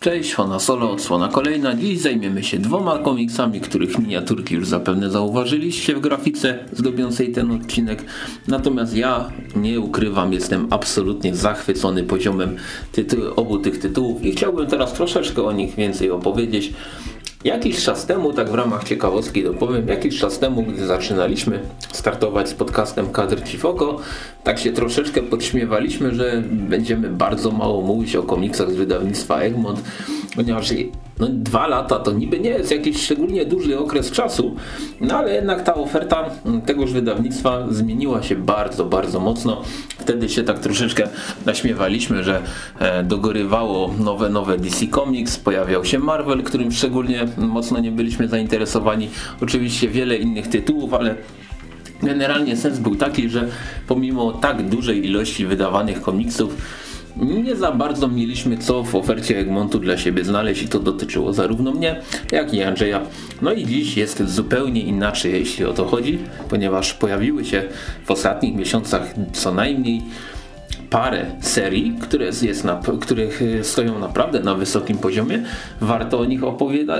Cześć, Hona Solo, odsłona kolejna. Dziś zajmiemy się dwoma komiksami, których miniaturki już zapewne zauważyliście w grafice zdobiącej ten odcinek. Natomiast ja nie ukrywam, jestem absolutnie zachwycony poziomem obu tych tytułów i chciałbym teraz troszeczkę o nich więcej opowiedzieć. Jakiś czas temu, tak w ramach ciekawostki dopowiem, jakiś czas temu, gdy zaczynaliśmy startować z podcastem Kadr Ci Foko, tak się troszeczkę podśmiewaliśmy, że będziemy bardzo mało mówić o komiksach z wydawnictwa Egmont, ponieważ no, dwa lata to niby nie jest jakiś szczególnie duży okres czasu, no ale jednak ta oferta tegoż wydawnictwa zmieniła się bardzo, bardzo mocno. Wtedy się tak troszeczkę naśmiewaliśmy, że e, dogorywało nowe, nowe DC Comics, pojawiał się Marvel, którym szczególnie mocno nie byliśmy zainteresowani. Oczywiście wiele innych tytułów, ale generalnie sens był taki, że pomimo tak dużej ilości wydawanych komiksów, nie za bardzo mieliśmy co w ofercie Egmontu dla siebie znaleźć i to dotyczyło zarówno mnie, jak i Andrzeja. No i dziś jest zupełnie inaczej, jeśli o to chodzi, ponieważ pojawiły się w ostatnich miesiącach co najmniej parę serii, które jest na, których y, stoją naprawdę na wysokim poziomie. Warto o nich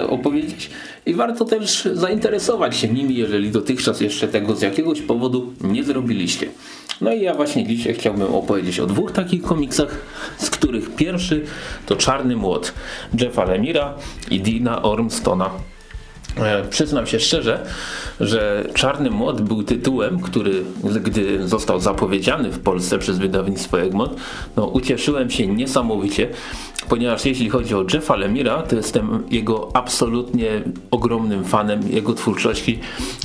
opowiedzieć i warto też zainteresować się nimi, jeżeli dotychczas jeszcze tego z jakiegoś powodu nie zrobiliście. No i ja właśnie dzisiaj chciałbym opowiedzieć o dwóch takich komiksach, z których pierwszy to Czarny Młot Jeffa Lemira i Dina Ormstona. E, przyznam się szczerze, że Czarny Młot był tytułem, który gdy został zapowiedziany w Polsce przez wydawnictwo Egmont, no ucieszyłem się niesamowicie, ponieważ jeśli chodzi o Jeffa Lemira, to jestem jego absolutnie ogromnym fanem jego twórczości.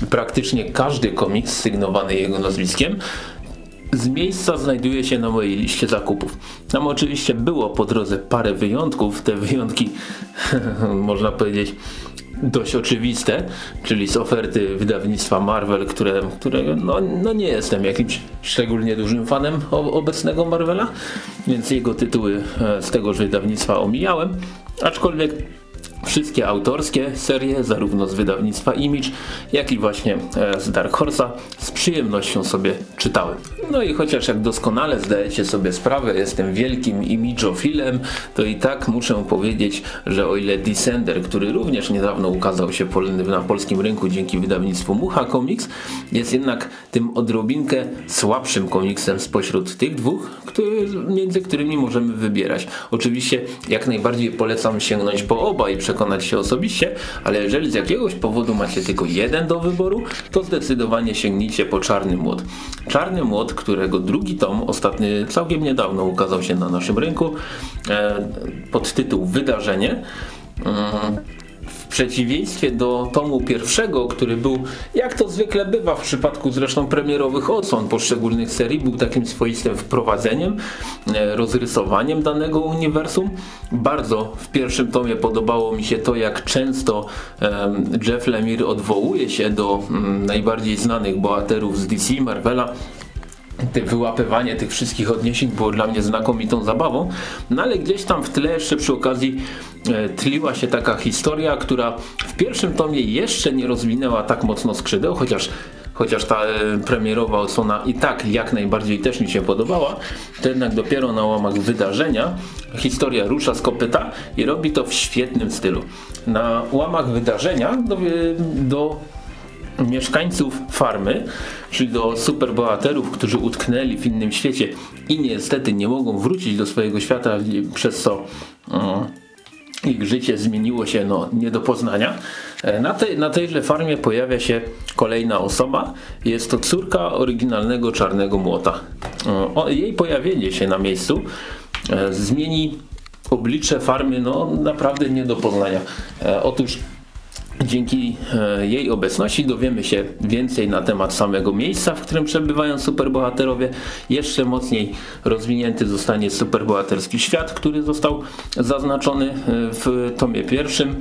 Praktycznie każdy komiks sygnowany jego nazwiskiem z miejsca znajduje się na mojej liście zakupów. Tam oczywiście było po drodze parę wyjątków, te wyjątki można powiedzieć dość oczywiste, czyli z oferty wydawnictwa Marvel, które, które no, no nie jestem jakimś szczególnie dużym fanem obecnego Marvela, więc jego tytuły e, z tegoż wydawnictwa omijałem, aczkolwiek Wszystkie autorskie serie, zarówno z wydawnictwa Image, jak i właśnie e, z Dark Horse'a, z przyjemnością sobie czytałem. No i chociaż jak doskonale zdajecie sobie sprawę, jestem wielkim Image'ofilem, to i tak muszę powiedzieć, że o ile Descender, który również niedawno ukazał się na polskim rynku dzięki wydawnictwu Mucha Comics, jest jednak tym odrobinkę słabszym komiksem spośród tych dwóch, który, między którymi możemy wybierać. Oczywiście jak najbardziej polecam sięgnąć po oba i przekonać się osobiście, ale jeżeli z jakiegoś powodu macie tylko jeden do wyboru, to zdecydowanie sięgnijcie po Czarny Młot. Czarny Młot, którego drugi tom, ostatni całkiem niedawno ukazał się na naszym rynku e, pod tytuł Wydarzenie. Mm, przeciwieństwie do tomu pierwszego, który był, jak to zwykle bywa w przypadku zresztą premierowych odsłon poszczególnych serii, był takim swoistym wprowadzeniem, e, rozrysowaniem danego uniwersum. Bardzo w pierwszym tomie podobało mi się to, jak często Jeff Lemire odwołuje się do mm, najbardziej znanych bohaterów z DC, Marvela, te wyłapywanie tych wszystkich odniesień było dla mnie znakomitą zabawą, no ale gdzieś tam w tle jeszcze przy okazji e, tliła się taka historia, która w pierwszym tomie jeszcze nie rozwinęła tak mocno skrzydeł, chociaż chociaż ta e, premierowa odsłona i tak jak najbardziej też mi się podobała, to jednak dopiero na łamach wydarzenia historia rusza z kopyta i robi to w świetnym stylu. Na łamach wydarzenia do, do mieszkańców farmy, czyli do superbohaterów, którzy utknęli w innym świecie i niestety nie mogą wrócić do swojego świata, przez co um, ich życie zmieniło się no, nie do poznania. E, na, tej, na tejże farmie pojawia się kolejna osoba. Jest to córka oryginalnego Czarnego Młota. Jej pojawienie się na miejscu e, zmieni oblicze farmy no, naprawdę nie do poznania. E, otóż Dzięki e, jej obecności dowiemy się więcej na temat samego miejsca, w którym przebywają superbohaterowie. Jeszcze mocniej rozwinięty zostanie superbohaterski świat, który został zaznaczony e, w tomie pierwszym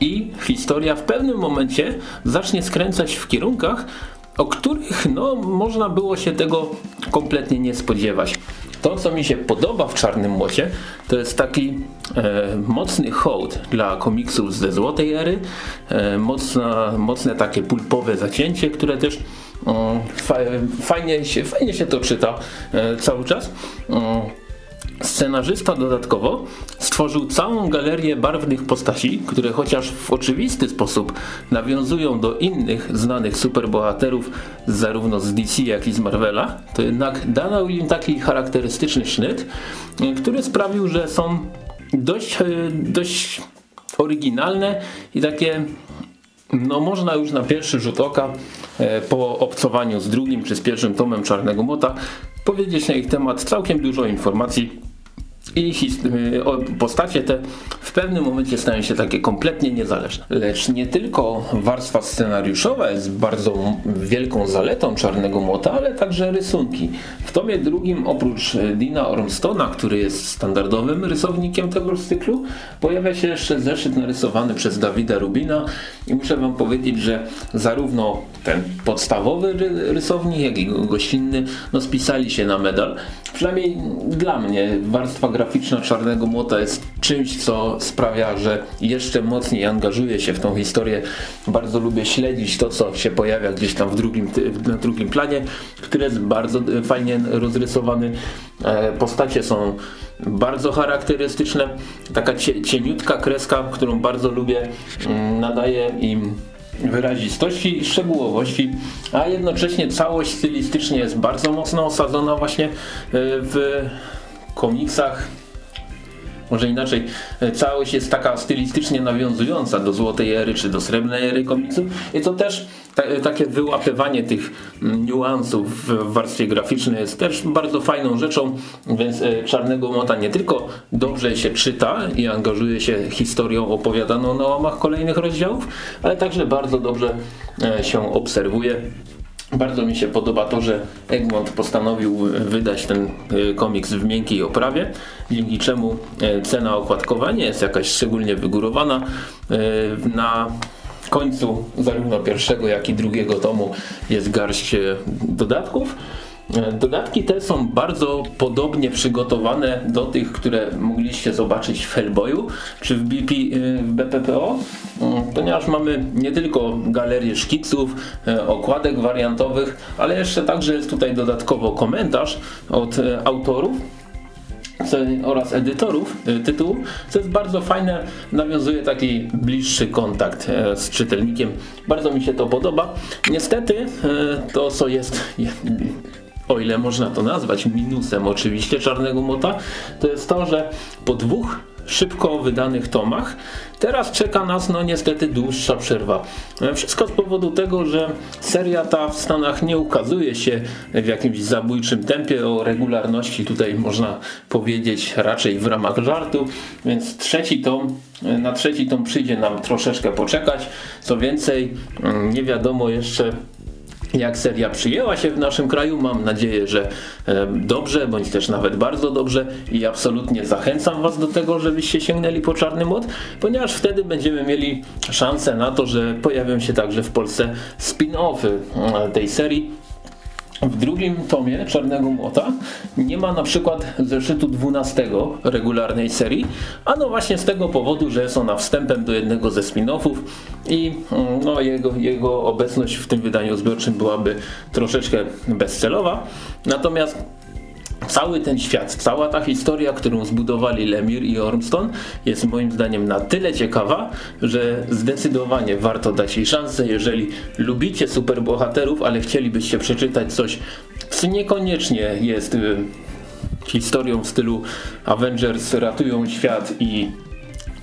i historia w pewnym momencie zacznie skręcać w kierunkach, o których no, można było się tego kompletnie nie spodziewać. To, co mi się podoba w Czarnym Młocie, to jest taki e, mocny hołd dla komiksów ze złotej ery, e, mocna, mocne takie pulpowe zacięcie, które też e, fajnie, się, fajnie się to czyta e, cały czas. Scenarzysta dodatkowo stworzył całą galerię barwnych postaci, które chociaż w oczywisty sposób nawiązują do innych znanych superbohaterów zarówno z DC jak i z Marvela, to jednak dano im taki charakterystyczny sznyt, który sprawił, że są dość, e, dość oryginalne i takie no można już na pierwszy rzut oka e, po obcowaniu z drugim czy z pierwszym tomem Czarnego Mota powiedzieć na ich temat całkiem dużo informacji i y, postacie te w pewnym momencie stają się takie kompletnie niezależne. Lecz nie tylko warstwa scenariuszowa jest bardzo wielką zaletą Czarnego Młota, ale także rysunki. W tomie drugim oprócz Dina Ormstona, który jest standardowym rysownikiem tego cyklu, pojawia się jeszcze zeszyt narysowany przez Dawida Rubina i muszę wam powiedzieć, że zarówno ten podstawowy rysownik, jak i gościnny no spisali się na medal. Przynajmniej dla mnie warstwa graficzna Czarnego Młota jest czymś, co sprawia, że jeszcze mocniej angażuję się w tą historię. Bardzo lubię śledzić to, co się pojawia gdzieś tam w drugim, na drugim planie, który jest bardzo fajnie rozrysowany. E, postacie są bardzo charakterystyczne. Taka cieniutka kreska, którą bardzo lubię, mm, nadaje im wyrazistości i szczegółowości, a jednocześnie całość stylistycznie jest bardzo mocno osadzona właśnie e, w komiksach. Może inaczej, e, całość jest taka stylistycznie nawiązująca do złotej ery czy do srebrnej ery komiksów i to też e, takie wyłapywanie tych mm, niuansów w warstwie graficznej jest też bardzo fajną rzeczą, więc e, Czarnego Mota nie tylko dobrze się czyta i angażuje się historią opowiadaną na łamach kolejnych rozdziałów, ale także bardzo dobrze się obserwuje bardzo mi się podoba to, że Egmont postanowił wydać ten e, komiks w miękkiej oprawie, dzięki czemu e, cena okładkowa nie jest jakaś szczególnie wygórowana. E, na końcu zarówno pierwszego, jak i drugiego tomu jest garść dodatków. E, dodatki te są bardzo podobnie przygotowane do tych, które mogliście zobaczyć w Hellboyu czy w, BP, e, w BPPO, mm, ponieważ mamy nie tylko galerię szkiców, e, okładek wariantowych, ale jeszcze także jest tutaj dodatkowo komentarz od autorów oraz edytorów tytułu, co jest bardzo fajne, nawiązuje taki bliższy kontakt z czytelnikiem. Bardzo mi się to podoba. Niestety to co jest o ile można to nazwać minusem oczywiście Czarnego Mota, to jest to, że po dwóch szybko wydanych tomach. Teraz czeka nas no niestety dłuższa przerwa. Wszystko z powodu tego, że seria ta w Stanach nie ukazuje się w jakimś zabójczym tempie o regularności tutaj można powiedzieć raczej w ramach żartu, więc trzeci tom, na trzeci tom przyjdzie nam troszeczkę poczekać. Co więcej, nie wiadomo jeszcze jak seria przyjęła się w naszym kraju. Mam nadzieję, że dobrze, bądź też nawet bardzo dobrze i absolutnie zachęcam Was do tego, żebyście sięgnęli po Czarny Mod, ponieważ wtedy będziemy mieli szansę na to, że pojawią się także w Polsce spin-offy e, tej serii w drugim tomie Czarnego Młota nie ma na przykład zeszytu 12 regularnej serii, a no właśnie z tego powodu, że jest ona wstępem do jednego ze spin-offów i mm, no, jego, jego obecność w tym wydaniu zbiorczym byłaby troszeczkę bezcelowa. Natomiast Cały ten świat, cała ta historia, którą zbudowali Lemir i Ormston jest moim zdaniem na tyle ciekawa, że zdecydowanie warto dać jej szansę, jeżeli lubicie superbohaterów, ale chcielibyście przeczytać coś, co niekoniecznie jest y, historią w stylu Avengers ratują świat i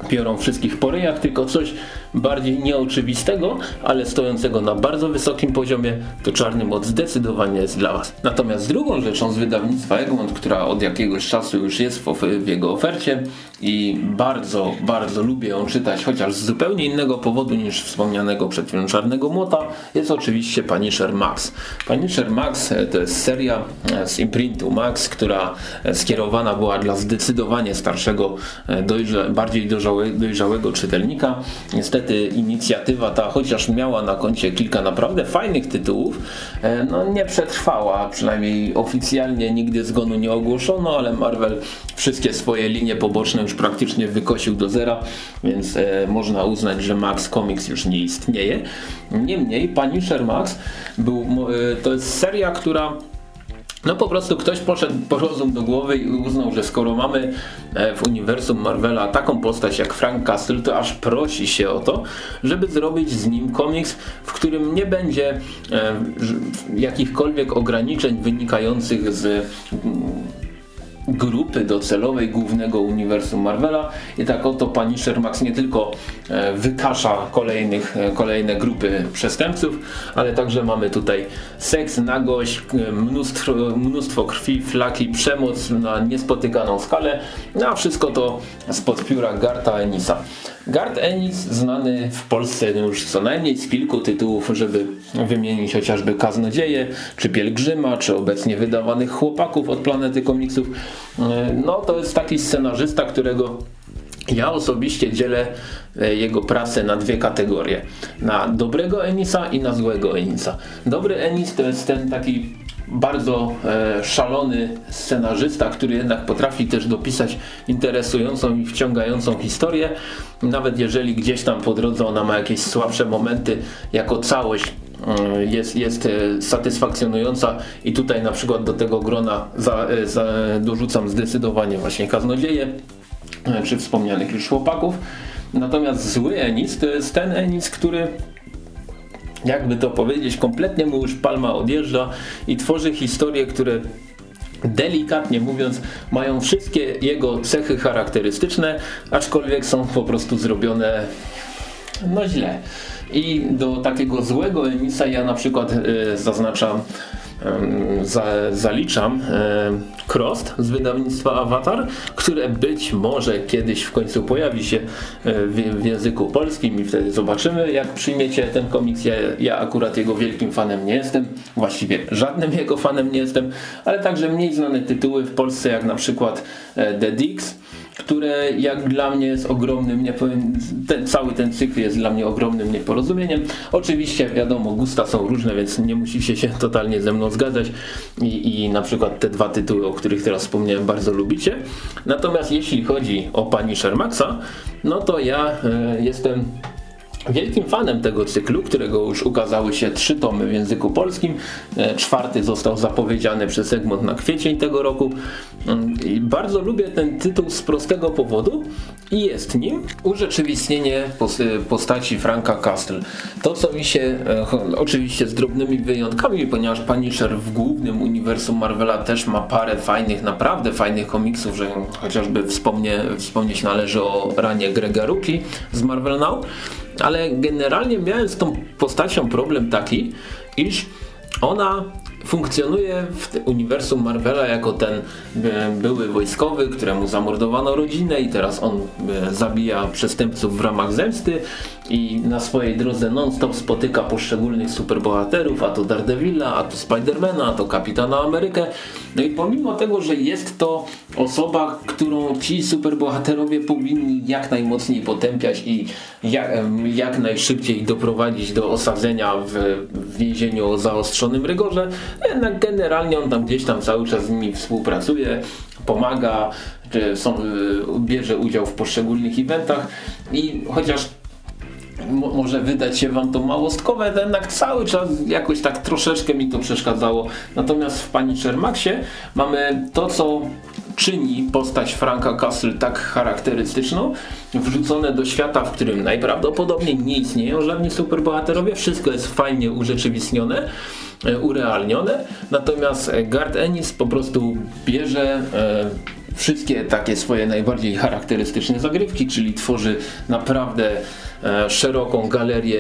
biorą wszystkich po ryjach, tylko coś bardziej nieoczywistego, ale stojącego na bardzo wysokim poziomie, to Czarny Moc zdecydowanie jest dla Was. Natomiast drugą rzeczą z wydawnictwa Egmont, która od jakiegoś czasu już jest w, w jego ofercie i bardzo, bardzo lubię ją czytać, chociaż z zupełnie innego powodu niż wspomnianego przed chwilą Czarnego Młota, jest oczywiście Punisher Max. Punisher Max e, to jest seria e, z imprintu Max, która e, skierowana była dla zdecydowanie starszego, dojrza, bardziej dojrzałego, dojrzałego czytelnika. Niestety niestety inicjatywa ta, chociaż miała na koncie kilka naprawdę fajnych tytułów, e, no nie przetrwała, przynajmniej oficjalnie nigdy zgonu nie ogłoszono, ale Marvel wszystkie swoje linie poboczne już praktycznie wykosił do zera, więc e, można uznać, że Max Comics już nie istnieje. Niemniej Punisher Max był, e, to jest seria, która No po prostu ktoś poszedł po rozum do głowy i uznał, że skoro mamy e, w uniwersum Marvela taką postać jak Frank Castle, to aż prosi się o to, żeby zrobić z nim komiks, w którym nie będzie e, jakichkolwiek ograniczeń wynikających z grupy docelowej głównego uniwersum Marvela i tak oto Punisher Max nie tylko e, wykasza kolejnych, e, kolejne grupy przestępców, ale także mamy tutaj seks, nagość, mnóstwo, mnóstwo krwi, flaki, przemoc na niespotykaną skalę, no a wszystko to spod pióra Garta Enisa. Gart Ennis znany w Polsce już co najmniej z kilku tytułów, żeby wymienić chociażby Kaznodzieje, czy Pielgrzyma, czy obecnie wydawanych Chłopaków od Planety Komiksów. E, no to jest taki scenarzysta, którego ja osobiście dzielę e, jego pracę na dwie kategorie. Na dobrego Enisa i na złego Enisa. Dobry Enis to jest ten taki bardzo e, szalony scenarzysta, który jednak potrafi też dopisać interesującą i wciągającą historię. Nawet jeżeli gdzieś tam po drodze ona ma jakieś słabsze momenty, jako całość jest, jest e, satysfakcjonująca i tutaj na przykład do tego grona za, e, za, dorzucam zdecydowanie właśnie kaznodzieje e, czy wspomnianych już chłopaków. Natomiast zły Enis to jest ten Enis, który jakby to powiedzieć, kompletnie mu już palma odjeżdża i tworzy historie, które delikatnie mówiąc mają wszystkie jego cechy charakterystyczne, aczkolwiek są po prostu zrobione no źle. I do takiego złego Enisa ja na przykład y, zaznaczam za, zaliczam Crost z wydawnictwa Avatar, które być może kiedyś w końcu pojawi się e, w, w, języku polskim i wtedy zobaczymy jak przyjmiecie ten komiks. Ja, ja akurat jego wielkim fanem nie jestem, właściwie żadnym jego fanem nie jestem, ale także mniej znane tytuły w Polsce jak na przykład e, The Dix które jak dla mnie jest ogromnym, nie powiem, ten, cały ten cykl jest dla mnie ogromnym nieporozumieniem. Oczywiście wiadomo, gusta są różne, więc nie musicie się totalnie ze mną zgadzać i, i na przykład te dwa tytuły, o których teraz wspomniałem, bardzo lubicie. Natomiast jeśli chodzi o pani Shermaxa, no to ja e, jestem wielkim fanem tego cyklu, którego już ukazały się trzy tomy w języku polskim. E, czwarty został zapowiedziany przez Egmont na kwiecień tego roku. Mm, I bardzo lubię ten tytuł z prostego powodu i jest nim urzeczywistnienie postaci Franka Castle. To co mi się, e, oczywiście z drobnymi wyjątkami, ponieważ Punisher w głównym uniwersum Marvela też ma parę fajnych, naprawdę fajnych komiksów, że chociażby wspomnie, wspomnieć należy o ranie Grega Ruki z Marvel Now, ale generalnie miałem z tą postacią problem taki, iż ona funkcjonuje w uniwersum Marvela jako ten e, były wojskowy, któremu zamordowano rodzinę i teraz on e, zabija przestępców w ramach zemsty i na swojej drodze non-stop spotyka poszczególnych superbohaterów, a to Daredevila, a to Spidermana, a to Kapitana Amerykę. No i pomimo tego, że jest to osoba, którą ci superbohaterowie powinni jak najmocniej potępiać i jak, jak najszybciej doprowadzić do osadzenia w, w więzieniu o zaostrzonym rygorze, jednak generalnie on tam gdzieś tam cały czas z nimi współpracuje, pomaga, czy są, bierze udział w poszczególnych eventach i chociaż może wydać się wam to małostkowe, to jednak cały czas jakoś tak troszeczkę mi to przeszkadzało. Natomiast w Pani Shermaxie mamy to, co czyni postać Franka Castle tak charakterystyczną, wrzucone do świata, w którym najprawdopodobniej nie istnieją żadni superbohaterowie, wszystko jest fajnie urzeczywistnione, e, urealnione, natomiast Gard Ennis po prostu bierze e, wszystkie takie swoje najbardziej charakterystyczne zagrywki, czyli tworzy naprawdę E, szeroką galerię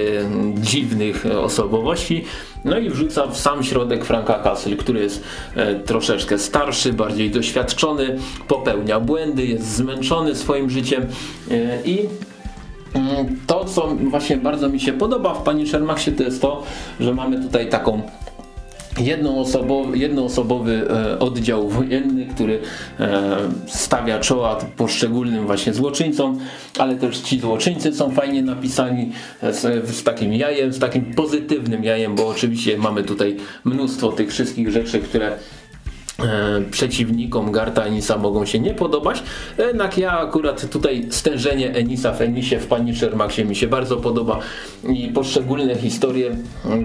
dziwnych osobowości. No i wrzuca w sam środek Franka Castle, który jest e, troszeczkę starszy, bardziej doświadczony, popełnia błędy, jest zmęczony swoim życiem e, i mm, to, co właśnie bardzo mi się podoba w Pani Shermachsie, to jest to, że mamy tutaj taką jednoosobowy, e, oddział wojenny, który e, stawia czoła poszczególnym właśnie złoczyńcom, ale też ci złoczyńcy są fajnie napisani e, z, z, takim jajem, z takim pozytywnym jajem, bo oczywiście mamy tutaj mnóstwo tych wszystkich rzeczy, które przeciwnikom Garta Enisa mogą się nie podobać. Jednak ja akurat tutaj stężenie Enisa w Enisie w Punisher Maxie mi się bardzo podoba i poszczególne historie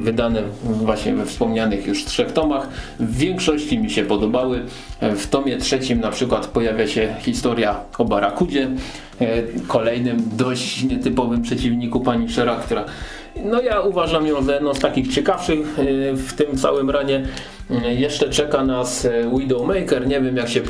wydane właśnie we wspomnianych już trzech tomach w większości mi się podobały. W tomie trzecim na przykład pojawia się historia o Barakudzie, e, kolejnym dość nietypowym przeciwniku Punishera, która no ja uważam ją za jedną z takich ciekawszych e, w tym całym ranie. E, jeszcze czeka nas e, Widowmaker. Nie wiem jak się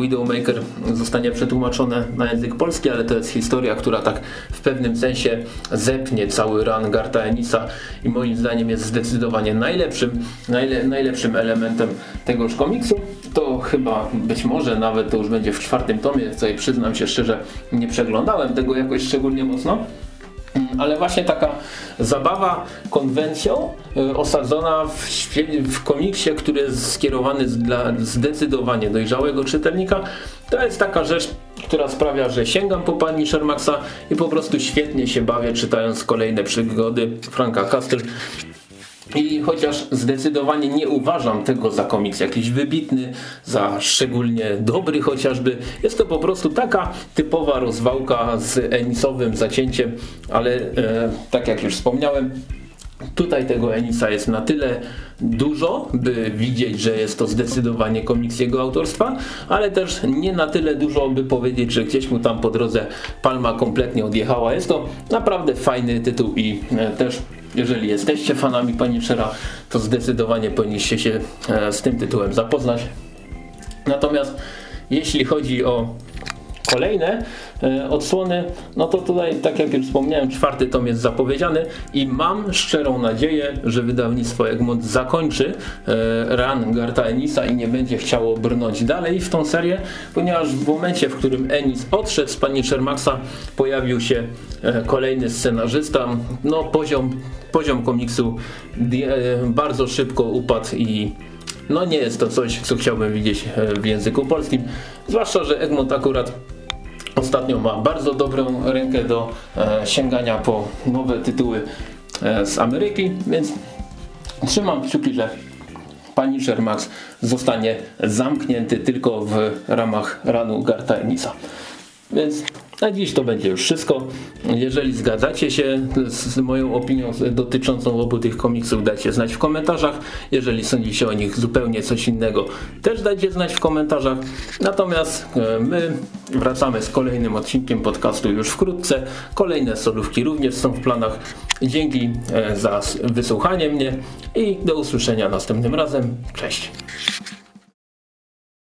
Widowmaker zostanie przetłumaczone na język polski, ale to jest historia, która tak w pewnym sensie zepnie cały ran Garta Enisa i moim zdaniem jest zdecydowanie najlepszym, najle, najlepszym elementem tegoż komiksu. To chyba być może nawet to już będzie w czwartym tomie, co i przyznam się szczerze, nie przeglądałem tego jakoś szczególnie mocno. Ale właśnie taka zabawa konwencją y, osadzona w, w komiksie, który jest skierowany dla zdecydowanie dojrzałego czytelnika, to jest taka rzecz, która sprawia, że sięgam po pani Shermaxa i po prostu świetnie się bawię czytając kolejne przygody Franka Castle. I chociaż zdecydowanie nie uważam tego za komiks jakiś wybitny, za szczególnie dobry chociażby, jest to po prostu taka typowa rozwałka z enisowym zacięciem, ale e, tak jak już wspomniałem, Tutaj tego Enisa jest na tyle dużo, by widzieć, że jest to zdecydowanie komiks jego autorstwa, ale też nie na tyle dużo, by powiedzieć, że gdzieś mu tam po drodze palma kompletnie odjechała. Jest to naprawdę fajny tytuł i e, też jeżeli jesteście fanami Punishera, to zdecydowanie powinniście się e, z tym tytułem zapoznać. Natomiast jeśli chodzi o kolejne e, odsłony, no to tutaj, tak jak już wspomniałem, czwarty tom jest zapowiedziany i mam szczerą nadzieję, że wydawnictwo Egmont zakończy e, run Garta Enisa i nie będzie chciało brnąć dalej w tą serię, ponieważ w momencie, w którym Enis odszedł z pani Shermaxa, pojawił się e, kolejny scenarzysta, no poziom, poziom komiksu bardzo szybko upadł i no nie jest to coś, co chciałbym widzieć w języku polskim. Zwłaszcza, że Egmont akurat Ostatnio ma bardzo dobrą rękę do e, sięgania po nowe tytuły e, z Ameryki, więc trzymam kciuki, że Punisher Max zostanie zamknięty tylko w ramach ranu Garta Enisa. Więc na dziś to będzie już wszystko. Jeżeli zgadzacie się z moją opinią dotyczącą obu tych komiksów, dajcie znać w komentarzach. Jeżeli sądzicie o nich zupełnie coś innego, też dajcie znać w komentarzach. Natomiast e, my wracamy z kolejnym odcinkiem podcastu już wkrótce. Kolejne solówki również są w planach. Dzięki e, za wysłuchanie mnie i do usłyszenia następnym razem. Cześć!